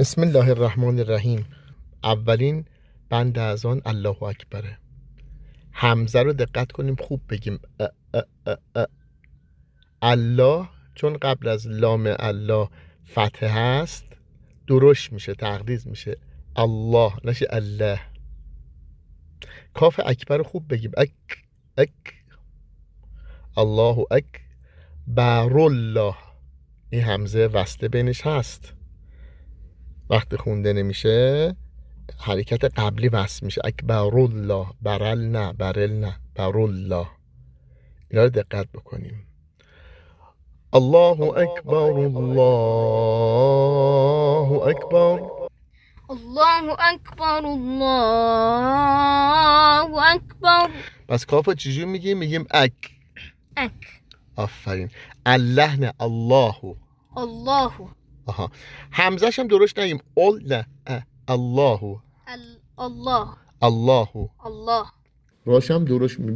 بسم الله الرحمن الرحیم. اولین بند از آن الله اکبره. همزه رو دقت کنیم خوب بگیم. الله چون قبل از لام الله فتحه هست درشت میشه تقدیز میشه. الله نشه الله. کاف اکبر خوب بگیم. اک اک. الله اک. بر الله این همزه وصله بینش هست. وقتی خونده نمیشه حرکت قبلی وصل میشه. اکبر الله برل نه برل نه بر الله اینا رو دقت بکنیم. الله اکبر الله اکبر. الله أكبر الله أكبر پس کاف رو چجور میگیم؟ میگیم اک. أك آفرین. الله نه الله. الله. آها. همزش هم درست نگیم. اول نه. الله. ال- الله. الله. الله. راش هم درست می